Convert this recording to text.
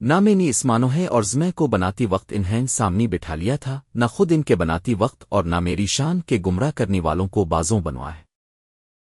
نہ میں نے اسمانو ہے اور زمے کو بناتی وقت انہیں سامنے بٹھا لیا تھا، نہ خود ان کے بناتی وقت اور نہ میری شان کے گمراہ کرنے والوں کو بازوں بنوا ہے